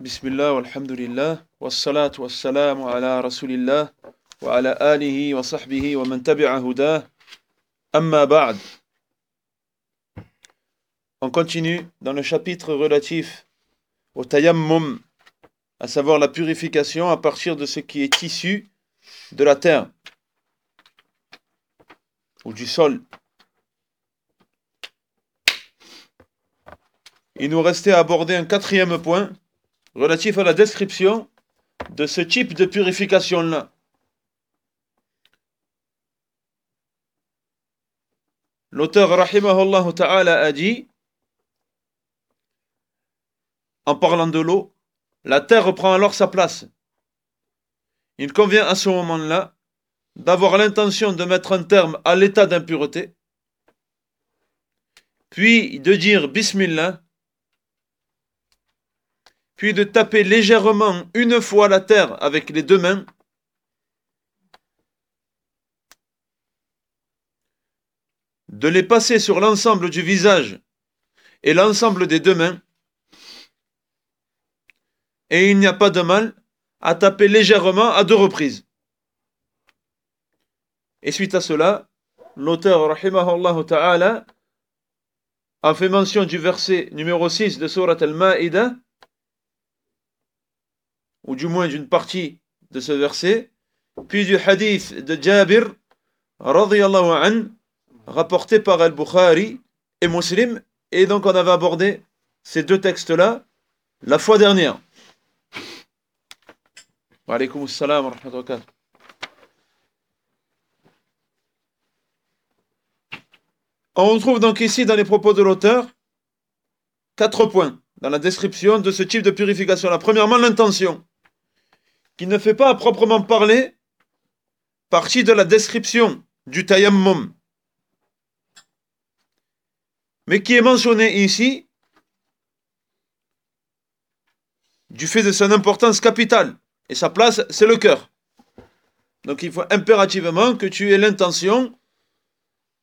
Bismillah, wa ala alihi wa wa. On continue dans le chapitre relatif au tayammum, à savoir la purification à partir de ce qui est issu de la terre ou du sol. Il nous restait à aborder un quatrième point relatif à la description de ce type de purification-là. L'auteur rahimahullah ta'ala a dit, en parlant de l'eau, la terre reprend alors sa place. Il convient à ce moment-là d'avoir l'intention de mettre un terme à l'état d'impureté, puis de dire Bismillah, puis de taper légèrement une fois la terre avec les deux mains, de les passer sur l'ensemble du visage et l'ensemble des deux mains, et il n'y a pas de mal à taper légèrement à deux reprises. Et suite à cela, l'auteur, ta'ala, a fait mention du verset numéro 6 de Surat al-Ma'ida, ou du moins d'une partie de ce verset, puis du hadith de Jabir, an, rapporté par Al-Bukhari et Muslim, et donc on avait abordé ces deux textes-là la fois dernière. Wa alaykum assalam wa On retrouve donc ici dans les propos de l'auteur quatre points dans la description de ce type de purification. La premièrement, l'intention, qui ne fait pas à proprement parler partie de la description du tayammum, mais qui est mentionné ici du fait de son importance capitale. Et sa place, c'est le cœur. Donc il faut impérativement que tu aies l'intention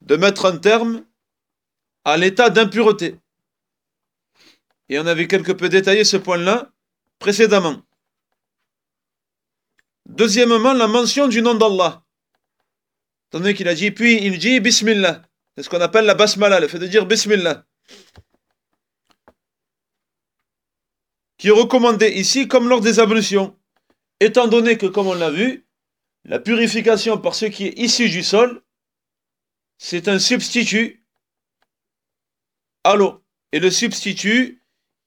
de mettre un terme à l'état d'impureté. Et on avait quelque peu détaillé ce point-là précédemment. Deuxièmement, la mention du nom d'Allah. Tandis qu'il a dit, puis il dit Bismillah. C'est ce qu'on appelle la basmala, le fait de dire Bismillah. Qui est recommandé ici comme lors des ablutions. Étant donné que, comme on l'a vu, la purification par ce qui est issu du sol c'est un substitut à l'eau. Et le substitut,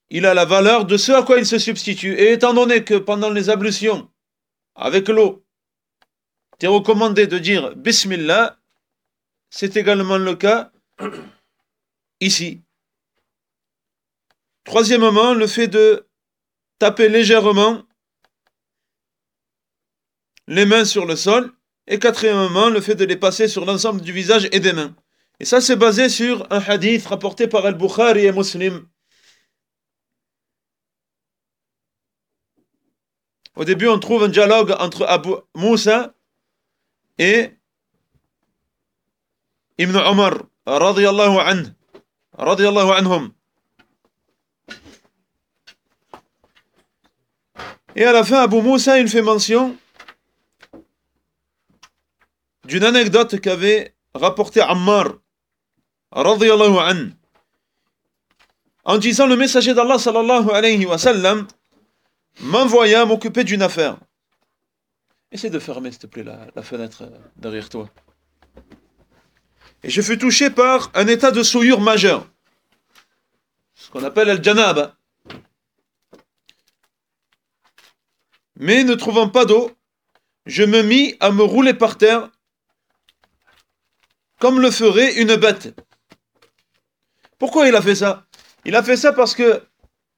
il a la valeur de ce à quoi il se substitue. Et étant donné que pendant les ablutions, avec l'eau, tu es recommandé de dire Bismillah, c'est également le cas ici. Troisièmement, le fait de taper légèrement les mains sur le sol et quatrièmement, le fait de les passer sur l'ensemble du visage et des mains. Et ça, c'est basé sur un hadith rapporté par Al-Bukhari et Muslim. Au début, on trouve un dialogue entre Abu Moussa et Ibn Omar, radiyallahu anhu, radiyallahu anhum. Et à la fin, Abu Moussa, il fait mention d'une anecdote qu'avait rapporté Ammar, radiyallahu an, en disant le messager d'Allah sallallahu alayhi wa sallam m'envoya m'occuper d'une affaire. Essaye de fermer, s'il te plaît, la, fenêtre derrière toi. Et je fus touché par un état de souillure majeur, ce qu'on appelle el-janab. Mais ne trouvant pas d'eau, je me mis à me rouler par terre comme le ferait une bête. Pourquoi il a fait ça? Il a fait ça parce que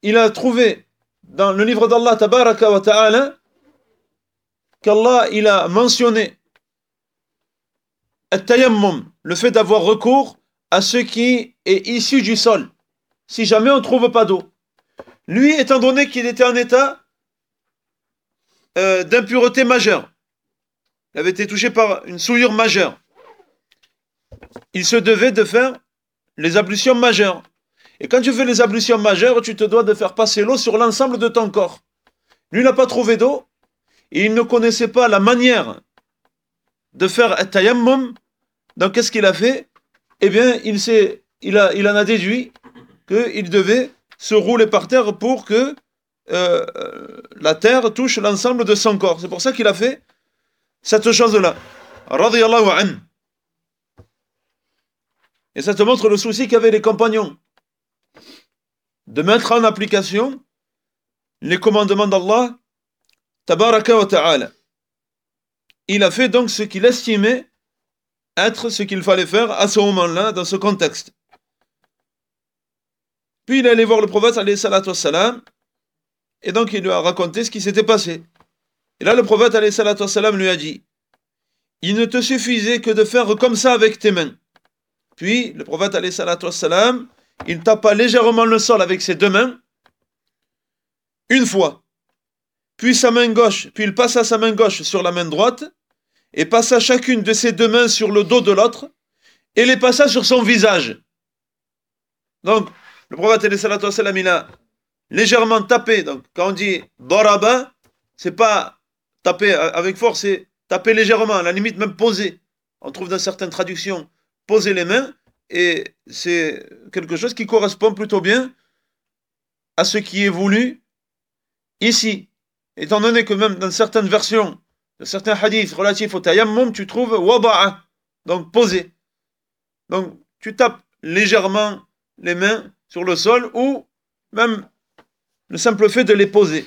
il a trouvé dans le livre d'Allah tabaraka wa ta'ala qu'Allah il a mentionné le fait d'avoir recours à ce qui est issu du sol, si jamais on ne trouve pas d'eau. Lui, étant donné qu'il était en état euh, d'impureté majeure, il avait été touché par une souillure majeure il se devait de faire les ablutions majeures. Et quand tu fais les ablutions majeures, tu te dois de faire passer l'eau sur l'ensemble de ton corps. Lui n'a pas trouvé d'eau, et il ne connaissait pas la manière de faire un tayammum. Donc qu'est-ce qu'il a fait? Eh bien, il, a, il en a déduit qu'il devait se rouler par terre pour que euh, la terre touche l'ensemble de son corps. C'est pour ça qu'il a fait cette chose-là. Et ça te montre le souci qu'avaient les compagnons de mettre en application les commandements d'Allah, tabaraka wa ta'ala. Il a fait donc ce qu'il estimait être ce qu'il fallait faire à ce moment-là, dans ce contexte. Puis il est allé voir le prophète, et donc il lui a raconté ce qui s'était passé. Et là, le prophète, lui a dit Il ne te suffisait que de faire comme ça avec tes mains. Puis le prophète, salam, il tapa légèrement le sol avec ses deux mains, une fois. Puis sa main gauche, puis il passa sa main gauche sur la main droite, et passa chacune de ses deux mains sur le dos de l'autre, et les passa sur son visage. Donc, le prophète a légèrement tapé. Donc, quand on dit Doraba, c'est pas taper avec force, c'est taper légèrement, à la limite même poser. On trouve dans certaines traductions poser les mains, et c'est quelque chose qui correspond plutôt bien à ce qui est voulu ici. Étant donné que même dans certaines versions de certains hadiths relatifs au tayammum, tu trouves waba'a, donc poser. Donc tu tapes légèrement les mains sur le sol ou même le simple fait de les poser.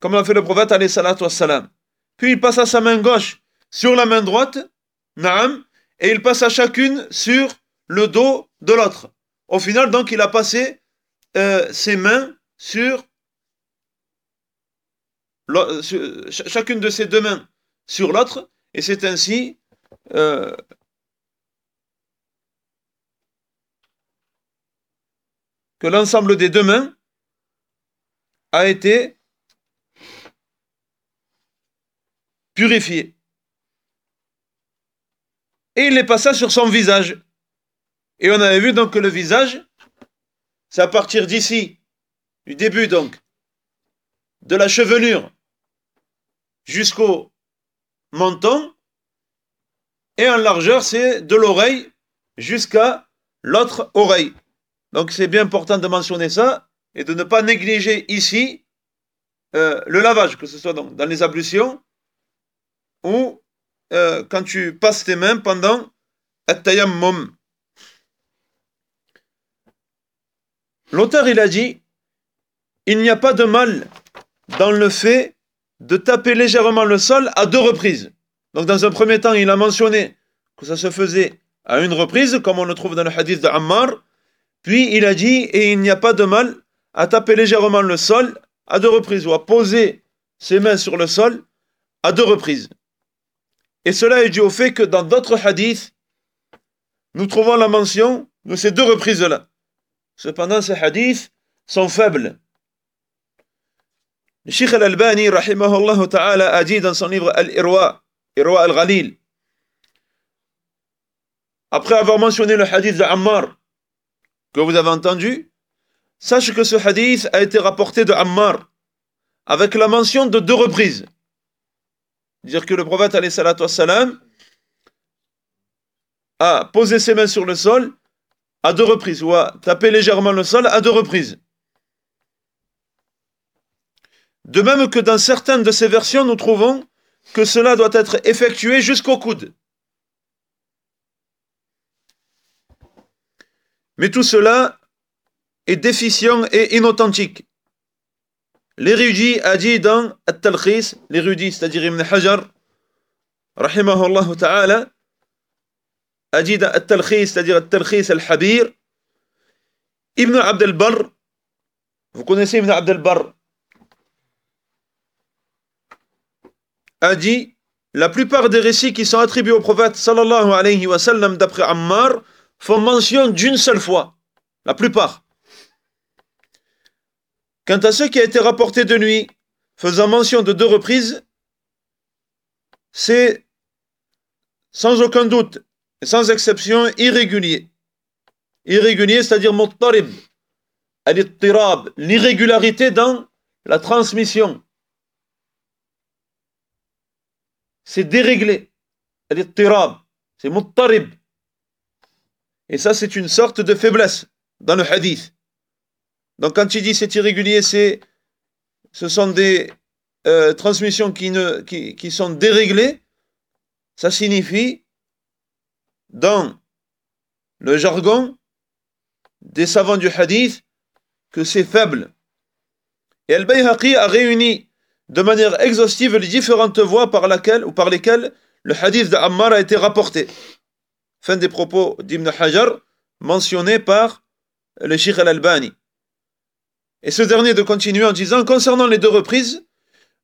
Comme l'a fait le prophète alayhi salatu wassalam. Puis il passe à sa main gauche sur la main droite, naam, et il passe à chacune sur le dos de l'autre. Au final, donc, il a passé euh, ses mains sur, chacune de ses deux mains sur l'autre, et c'est ainsi euh, que l'ensemble des deux mains a été purifié. Et il les passa sur son visage. Et on avait vu donc que le visage, c'est à partir d'ici, du début donc, de la chevelure jusqu'au menton, et en largeur, c'est de l'oreille jusqu'à l'autre oreille. Donc c'est bien important de mentionner ça et de ne pas négliger ici euh, le lavage, que ce soit donc dans les ablutions ou euh, quand tu passes tes mains pendant at-tayammum. L'auteur il a dit il n'y a pas de mal dans le fait de taper légèrement le sol à deux reprises. Donc dans un premier temps, il a mentionné que ça se faisait à une reprise, comme on le trouve dans le hadith de puis il a dit, et il n'y a pas de mal à taper légèrement le sol à deux reprises, ou à poser ses mains sur le sol à deux reprises. Et cela est dû au fait que dans d'autres hadiths, nous trouvons la mention de ces deux reprises-là. Cependant, ces hadiths sont faibles. Le Sheikh al-Albani, rahimahullah ta'ala, a dit dans son livre Al-Irwa, Irwa al-Ghalil, après avoir mentionné le hadith de Ammar, que vous avez entendu, sache que ce hadith a été rapporté de Ammar avec la mention de deux reprises. Dire que le prophète a posé ses mains sur le sol à deux reprises, ou a tapé légèrement le sol à deux reprises. De même que dans certaines de ces versions, nous trouvons que cela doit être effectué jusqu'au coude. Mais tout cela est déficient et inauthentique. L'érudit a dit dans At-Talkhis, l'érudit, c'est-à-dire Ibn Hajar, rahimahullah ta'ala, a dit dans At-Talkhis, c'est-à-dire At-Talkhis al-Habir, Ibn Abd al-Barr, vous connaissez Ibn Abd al-Barr, a dit la plupart des récits qui sont attribués au prophète sallallahu alayhi wa sallam d'après Ammar font mention d'une seule fois. La plupart. Quant à ce qui a été rapporté de nuit, faisant mention de deux reprises, c'est sans aucun doute et sans exception irrégulier. irrégulier, c'est-à-dire muttarib, al-ittirab, l'irrégularité dans la transmission. C'est déréglé, al-ittirab, c'est muttarib. Et ça, c'est une sorte de faiblesse dans le hadith. Donc quand il dit c'est irrégulier, c'est, ce sont des euh, transmissions qui, sont déréglées, ça signifie, dans le jargon des savants du hadith, que c'est faible. Et Al-Bayhaqi a réuni de manière exhaustive les différentes voies par, laquelle, ou par lesquelles le hadith d'Ammar a été rapporté. Fin des propos d'Ibn Hajar, mentionnés par le Sheikh Al-Albani. Et ce dernier de continuer en disant, concernant les deux reprises,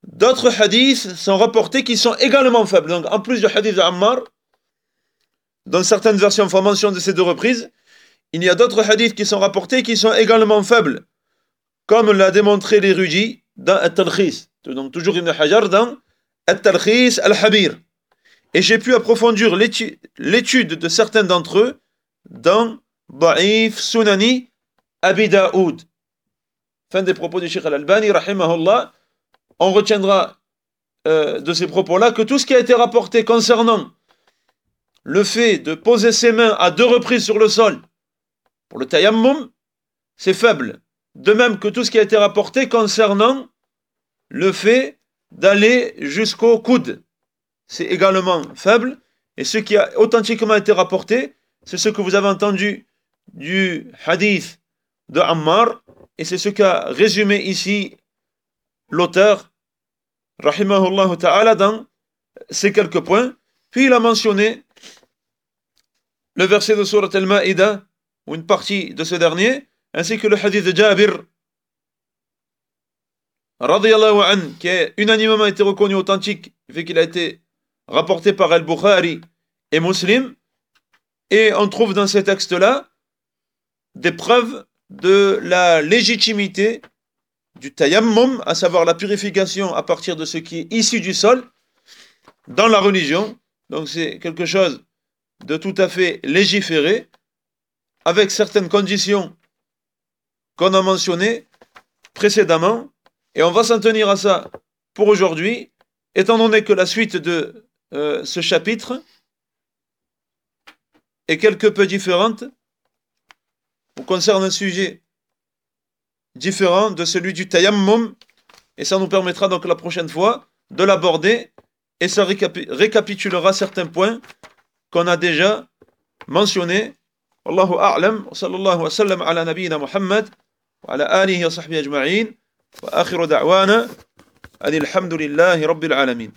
d'autres hadiths sont rapportés qui sont également faibles. Donc, en plus du hadith d'Ammar, dans certaines versions font mention de ces deux reprises, il y a d'autres hadiths qui sont rapportés qui sont également faibles, comme l'a démontré l'érudit dans At-Talkhis. Donc, toujours Ibn Hajar dans At-Talkhis Al-Habir. Et j'ai pu approfondir l'étude de certains d'entre eux dans Ba'if Sunani Abi Daoud. Fin des propos du Sheikh Al-Albani, rahimahullah. On retiendra euh, de ces propos-là que tout ce qui a été rapporté concernant le fait de poser ses mains à deux reprises sur le sol pour le tayammum, c'est faible. De même que tout ce qui a été rapporté concernant le fait d'aller jusqu'au coude, c'est également faible. Et ce qui a authentiquement été rapporté, c'est ce que vous avez entendu du hadith de Ammar, et c'est ce qu'a résumé ici l'auteur, rahimahullah ta'ala, dans ces quelques points. Puis il a mentionné le verset de Surat al-Ma'ida, ou une partie de ce dernier, ainsi que le hadith de Jabir, an, qui a unanimement été reconnu authentique, vu qu'il a été rapporté par Al-Bukhari et Muslim, et on trouve dans ces textes-là des preuves de la légitimité du tayammum, à savoir la purification à partir de ce qui est issu du sol, dans la religion. Donc c'est quelque chose de tout à fait légiféré, avec certaines conditions qu'on a mentionnées précédemment, et on va s'en tenir à ça pour aujourd'hui, étant donné que la suite de euh, ce chapitre est quelque peu différente concerne un sujet différent de celui du tayammum, et ça nous permettra donc la prochaine fois de l'aborder, et ça récapitulera certains points qu'on a déjà mentionnés. Wallahu a'lam, wa sallallahu wa sallam ala nabiyyina Muhammad, wa ala alihi wa sahbihi ajma'in, wa akhiru da'wana, alhamdulillahi rabbil alamin.